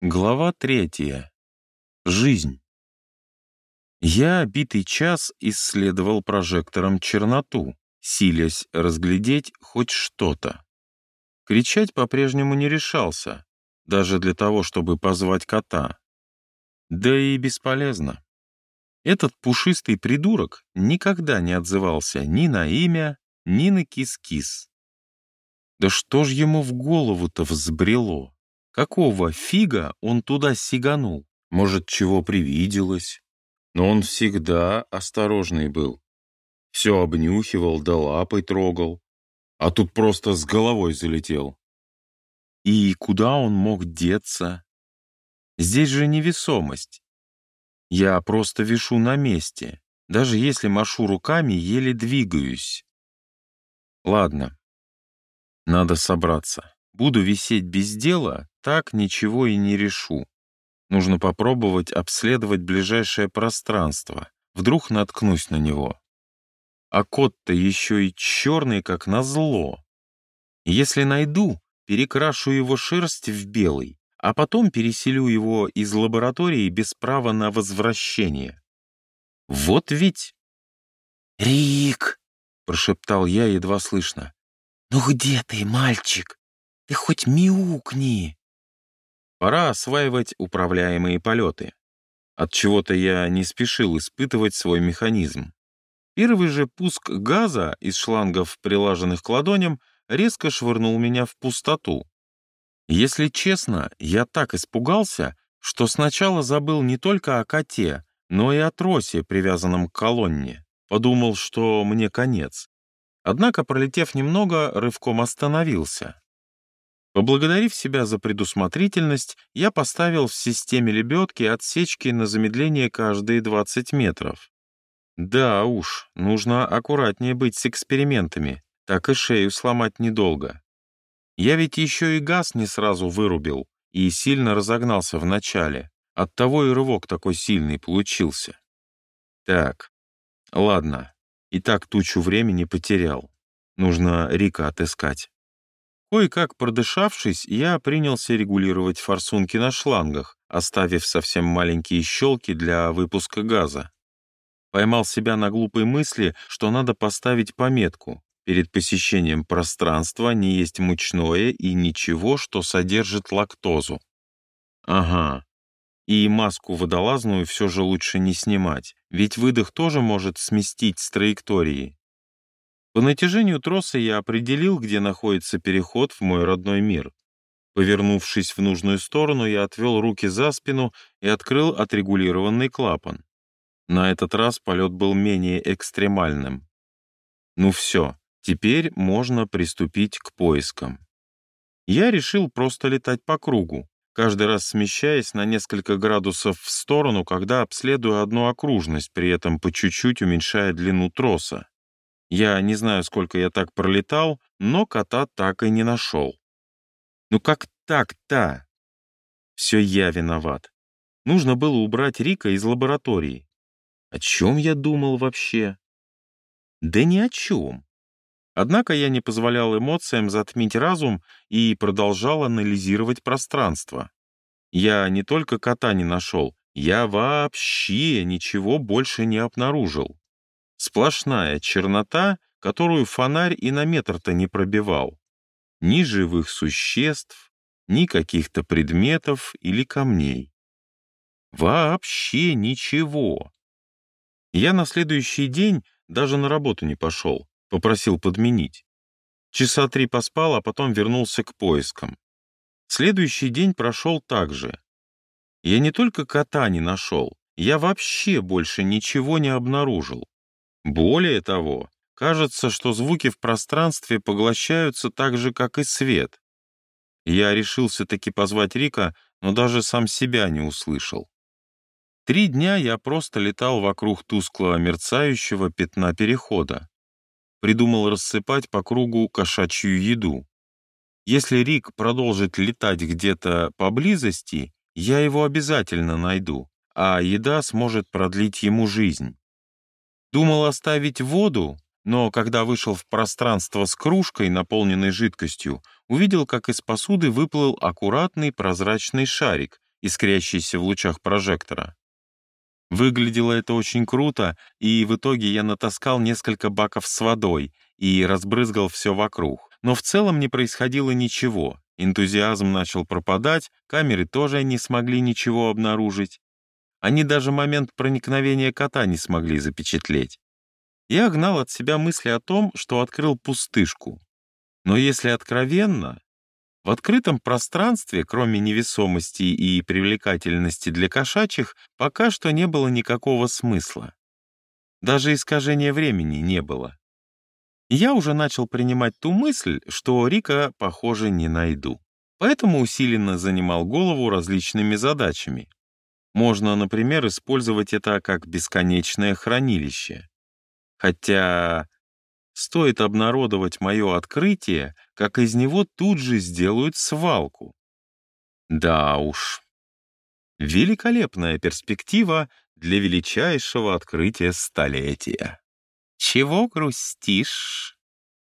Глава третья. Жизнь. Я битый час исследовал прожектором черноту, силясь разглядеть хоть что-то. Кричать по-прежнему не решался, даже для того, чтобы позвать кота. Да и бесполезно. Этот пушистый придурок никогда не отзывался ни на имя, ни на кис-кис. Да что ж ему в голову-то взбрело? Какого фига он туда сиганул? Может, чего привиделось? Но он всегда осторожный был. Все обнюхивал да лапой трогал. А тут просто с головой залетел. И куда он мог деться? Здесь же невесомость. Я просто вишу на месте. Даже если машу руками, еле двигаюсь. Ладно, надо собраться. Буду висеть без дела, так ничего и не решу. Нужно попробовать обследовать ближайшее пространство. Вдруг наткнусь на него. А кот-то еще и черный, как назло. Если найду, перекрашу его шерсть в белый, а потом переселю его из лаборатории без права на возвращение. Вот ведь... «Рик!» — прошептал я едва слышно. «Ну где ты, мальчик? Ты хоть мяукни!» Пора осваивать управляемые полеты. От чего то я не спешил испытывать свой механизм. Первый же пуск газа из шлангов, прилаженных к ладоням, резко швырнул меня в пустоту. Если честно, я так испугался, что сначала забыл не только о коте, но и о тросе, привязанном к колонне. Подумал, что мне конец. Однако, пролетев немного, рывком остановился. Поблагодарив себя за предусмотрительность, я поставил в системе лебедки отсечки на замедление каждые 20 метров. Да уж, нужно аккуратнее быть с экспериментами, так и шею сломать недолго. Я ведь еще и газ не сразу вырубил и сильно разогнался в начале. Оттого и рывок такой сильный получился. Так, ладно, и так тучу времени потерял. Нужно Рика отыскать. Кое-как продышавшись, я принялся регулировать форсунки на шлангах, оставив совсем маленькие щелки для выпуска газа. Поймал себя на глупой мысли, что надо поставить пометку. Перед посещением пространства не есть мучное и ничего, что содержит лактозу. Ага, и маску водолазную все же лучше не снимать, ведь выдох тоже может сместить с траектории. По натяжению троса я определил, где находится переход в мой родной мир. Повернувшись в нужную сторону, я отвел руки за спину и открыл отрегулированный клапан. На этот раз полет был менее экстремальным. Ну все, теперь можно приступить к поискам. Я решил просто летать по кругу, каждый раз смещаясь на несколько градусов в сторону, когда обследую одну окружность, при этом по чуть-чуть уменьшая длину троса. Я не знаю, сколько я так пролетал, но кота так и не нашел. Ну как так-то? Все я виноват. Нужно было убрать Рика из лаборатории. О чем я думал вообще? Да ни о чем. Однако я не позволял эмоциям затмить разум и продолжал анализировать пространство. Я не только кота не нашел, я вообще ничего больше не обнаружил. Сплошная чернота, которую фонарь и на метр-то не пробивал. Ни живых существ, ни каких-то предметов или камней. Вообще ничего. Я на следующий день даже на работу не пошел. Попросил подменить. Часа три поспал, а потом вернулся к поискам. Следующий день прошел так же. Я не только кота не нашел, я вообще больше ничего не обнаружил. Более того, кажется, что звуки в пространстве поглощаются так же, как и свет. Я решился таки позвать Рика, но даже сам себя не услышал. Три дня я просто летал вокруг тусклого мерцающего пятна перехода придумал рассыпать по кругу кошачью еду. Если Рик продолжит летать где-то поблизости, я его обязательно найду, а еда сможет продлить ему жизнь. Думал оставить воду, но когда вышел в пространство с кружкой, наполненной жидкостью, увидел, как из посуды выплыл аккуратный прозрачный шарик искрящийся в лучах прожектора. Выглядело это очень круто, и в итоге я натаскал несколько баков с водой и разбрызгал все вокруг. Но в целом не происходило ничего. Энтузиазм начал пропадать, камеры тоже не смогли ничего обнаружить. Они даже момент проникновения кота не смогли запечатлеть. Я гнал от себя мысли о том, что открыл пустышку. Но если откровенно, в открытом пространстве, кроме невесомости и привлекательности для кошачьих, пока что не было никакого смысла. Даже искажения времени не было. Я уже начал принимать ту мысль, что Рика, похоже, не найду. Поэтому усиленно занимал голову различными задачами. Можно, например, использовать это как бесконечное хранилище. Хотя стоит обнародовать мое открытие, как из него тут же сделают свалку. Да уж. Великолепная перспектива для величайшего открытия столетия. «Чего грустишь?»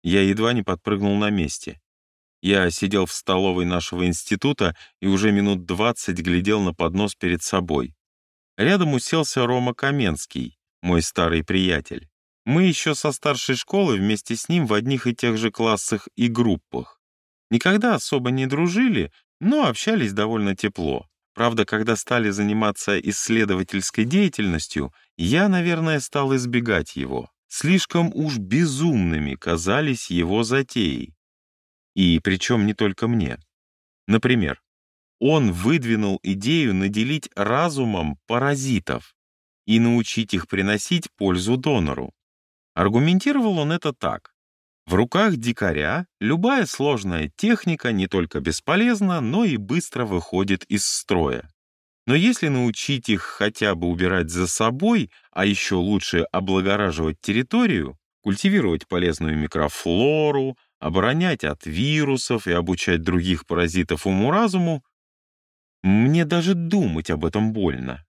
Я едва не подпрыгнул на месте. Я сидел в столовой нашего института и уже минут двадцать глядел на поднос перед собой. Рядом уселся Рома Каменский, мой старый приятель. Мы еще со старшей школы вместе с ним в одних и тех же классах и группах. Никогда особо не дружили, но общались довольно тепло. Правда, когда стали заниматься исследовательской деятельностью, я, наверное, стал избегать его. Слишком уж безумными казались его затеи. И причем не только мне. Например, он выдвинул идею наделить разумом паразитов и научить их приносить пользу донору. Аргументировал он это так. В руках дикаря любая сложная техника не только бесполезна, но и быстро выходит из строя. Но если научить их хотя бы убирать за собой, а еще лучше облагораживать территорию, культивировать полезную микрофлору, оборонять от вирусов и обучать других паразитов уму-разуму, мне даже думать об этом больно.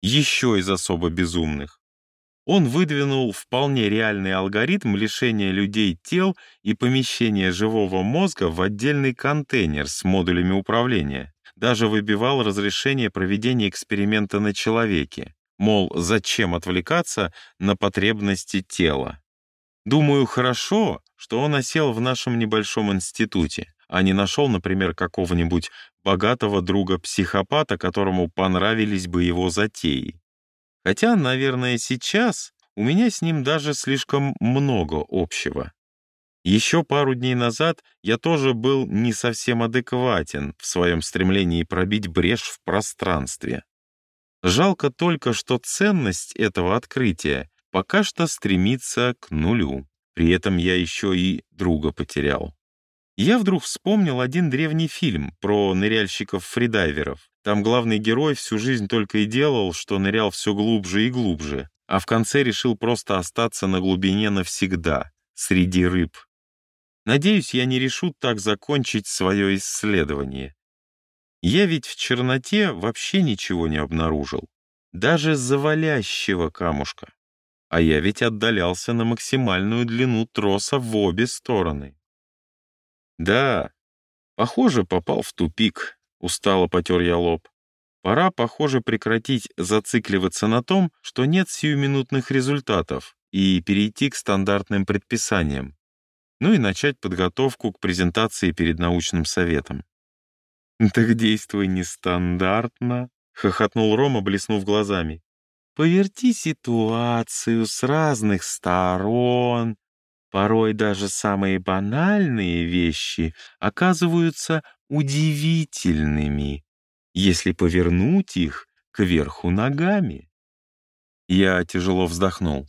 Еще из особо безумных. Он выдвинул вполне реальный алгоритм лишения людей тел и помещения живого мозга в отдельный контейнер с модулями управления даже выбивал разрешение проведения эксперимента на человеке. Мол, зачем отвлекаться на потребности тела? Думаю, хорошо, что он осел в нашем небольшом институте, а не нашел, например, какого-нибудь богатого друга-психопата, которому понравились бы его затеи. Хотя, наверное, сейчас у меня с ним даже слишком много общего. Еще пару дней назад я тоже был не совсем адекватен в своем стремлении пробить брешь в пространстве. Жалко только, что ценность этого открытия пока что стремится к нулю. При этом я еще и друга потерял. Я вдруг вспомнил один древний фильм про ныряльщиков-фридайверов. Там главный герой всю жизнь только и делал, что нырял все глубже и глубже, а в конце решил просто остаться на глубине навсегда, среди рыб. Надеюсь, я не решу так закончить свое исследование. Я ведь в черноте вообще ничего не обнаружил, даже завалящего камушка. А я ведь отдалялся на максимальную длину троса в обе стороны. Да, похоже, попал в тупик, устало потер я лоб. Пора, похоже, прекратить зацикливаться на том, что нет сиюминутных результатов, и перейти к стандартным предписаниям ну и начать подготовку к презентации перед научным советом. «Так действуй нестандартно», — хохотнул Рома, блеснув глазами. «Поверти ситуацию с разных сторон. Порой даже самые банальные вещи оказываются удивительными, если повернуть их кверху ногами». Я тяжело вздохнул.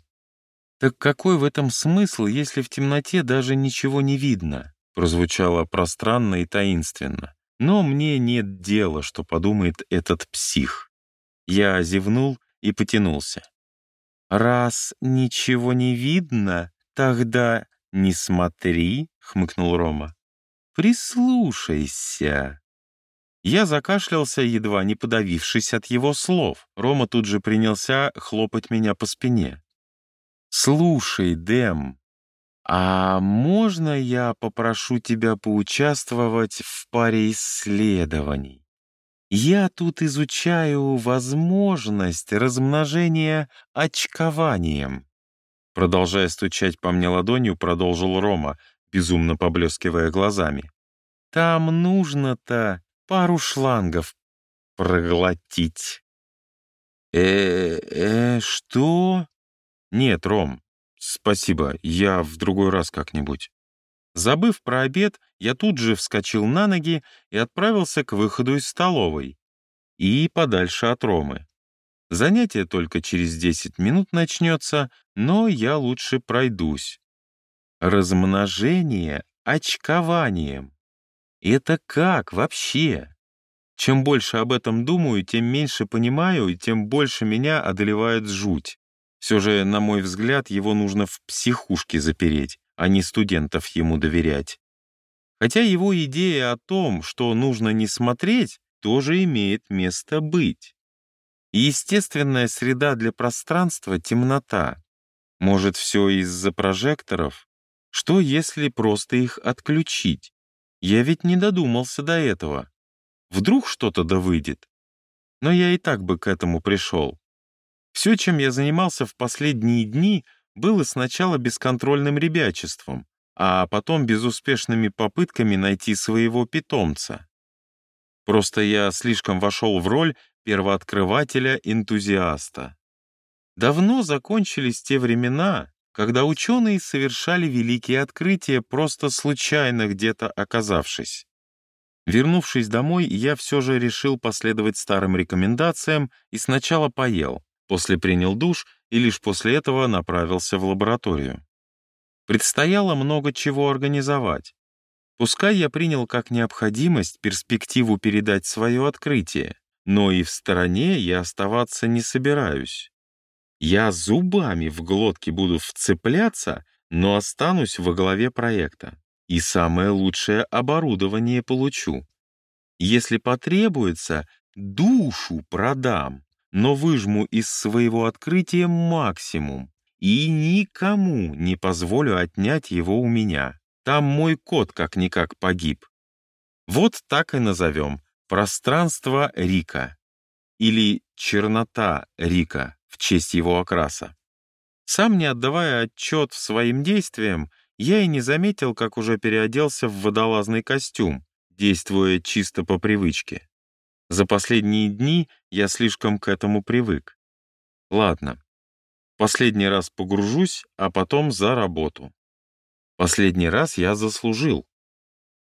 «Так какой в этом смысл, если в темноте даже ничего не видно?» прозвучало пространно и таинственно. Но мне нет дела, что подумает этот псих. Я зевнул и потянулся. «Раз ничего не видно, тогда не смотри», — хмыкнул Рома. «Прислушайся». Я закашлялся, едва не подавившись от его слов. Рома тут же принялся хлопать меня по спине. «Слушай, Дэм, а можно я попрошу тебя поучаствовать в паре исследований? Я тут изучаю возможность размножения очкованием. Продолжая стучать по мне ладонью, продолжил Рома, безумно поблескивая глазами. Там нужно-то пару шлангов проглотить. Э-э, что? Нет, Ром, спасибо, я в другой раз как-нибудь. Забыв про обед, я тут же вскочил на ноги и отправился к выходу из столовой. И подальше от Ромы. Занятие только через 10 минут начнется, но я лучше пройдусь. Размножение очкованием. Это как вообще? Чем больше об этом думаю, тем меньше понимаю, и тем больше меня одолевает жуть. Все же, на мой взгляд, его нужно в психушке запереть, а не студентов ему доверять. Хотя его идея о том, что нужно не смотреть, тоже имеет место быть. естественная среда для пространства — темнота. Может, все из-за прожекторов? Что, если просто их отключить? Я ведь не додумался до этого. Вдруг что-то да выйдет. Но я и так бы к этому пришел. Все, чем я занимался в последние дни, было сначала бесконтрольным ребячеством, а потом безуспешными попытками найти своего питомца. Просто я слишком вошел в роль первооткрывателя-энтузиаста. Давно закончились те времена, когда ученые совершали великие открытия, просто случайно где-то оказавшись. Вернувшись домой, я все же решил последовать старым рекомендациям и сначала поел, после принял душ и лишь после этого направился в лабораторию. Предстояло много чего организовать. Пускай я принял как необходимость перспективу передать свое открытие, но и в стороне я оставаться не собираюсь. Я зубами в глотке буду вцепляться, но останусь во главе проекта и самое лучшее оборудование получу. Если потребуется, душу продам, но выжму из своего открытия максимум и никому не позволю отнять его у меня. Там мой кот как-никак погиб. Вот так и назовем «Пространство Рика» или «Чернота Рика» в честь его окраса. Сам не отдавая отчет своим действиям, я и не заметил, как уже переоделся в водолазный костюм, действуя чисто по привычке. За последние дни я слишком к этому привык. Ладно, последний раз погружусь, а потом за работу. Последний раз я заслужил.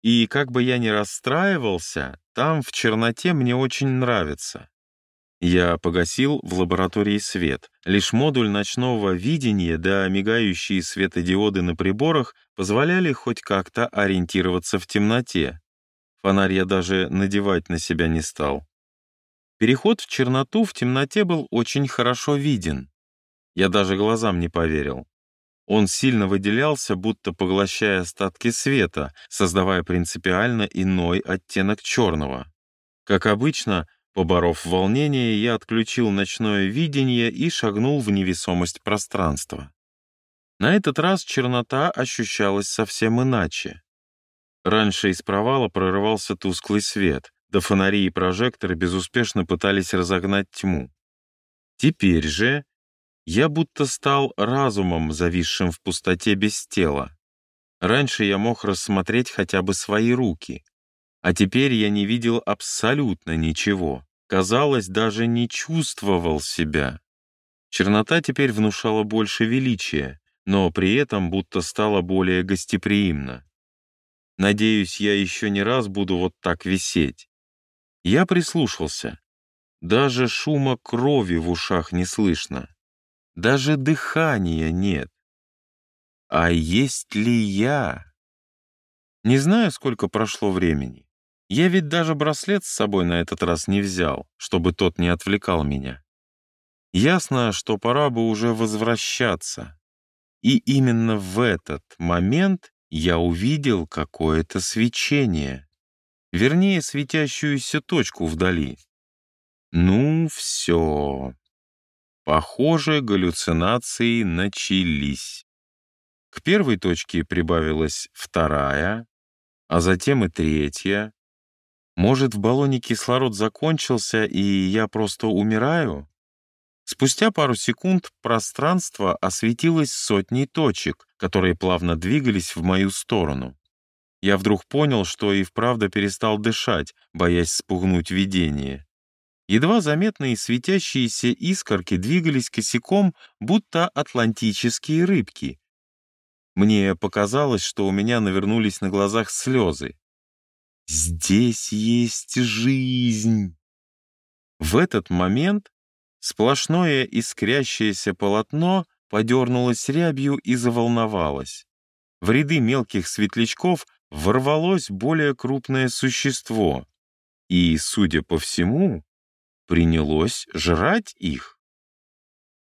И как бы я ни расстраивался, там в черноте мне очень нравится. Я погасил в лаборатории свет. Лишь модуль ночного видения да мигающие светодиоды на приборах позволяли хоть как-то ориентироваться в темноте. Фонарь я даже надевать на себя не стал. Переход в черноту в темноте был очень хорошо виден. Я даже глазам не поверил. Он сильно выделялся, будто поглощая остатки света, создавая принципиально иной оттенок черного. Как обычно, Поборов волнение, я отключил ночное видение и шагнул в невесомость пространства. На этот раз чернота ощущалась совсем иначе. Раньше из провала прорывался тусклый свет, да фонари и прожекторы безуспешно пытались разогнать тьму. Теперь же я будто стал разумом, зависшим в пустоте без тела. Раньше я мог рассмотреть хотя бы свои руки, а теперь я не видел абсолютно ничего. Казалось, даже не чувствовал себя. Чернота теперь внушала больше величия, но при этом будто стала более гостеприимна. Надеюсь, я еще не раз буду вот так висеть. Я прислушался. Даже шума крови в ушах не слышно. Даже дыхания нет. А есть ли я? Не знаю, сколько прошло времени. Я ведь даже браслет с собой на этот раз не взял, чтобы тот не отвлекал меня. Ясно, что пора бы уже возвращаться. И именно в этот момент я увидел какое-то свечение. Вернее, светящуюся точку вдали. Ну, все. Похоже, галлюцинации начались. К первой точке прибавилась вторая, а затем и третья, Может, в баллоне кислород закончился, и я просто умираю? Спустя пару секунд пространство осветилось сотней точек, которые плавно двигались в мою сторону. Я вдруг понял, что и вправду перестал дышать, боясь спугнуть видение. Едва заметные светящиеся искорки двигались косяком, будто атлантические рыбки. Мне показалось, что у меня навернулись на глазах слезы. Здесь есть жизнь. В этот момент сплошное искрящееся полотно подернулось рябью и заволновалось. В ряды мелких светлячков ворвалось более крупное существо и, судя по всему, принялось жрать их.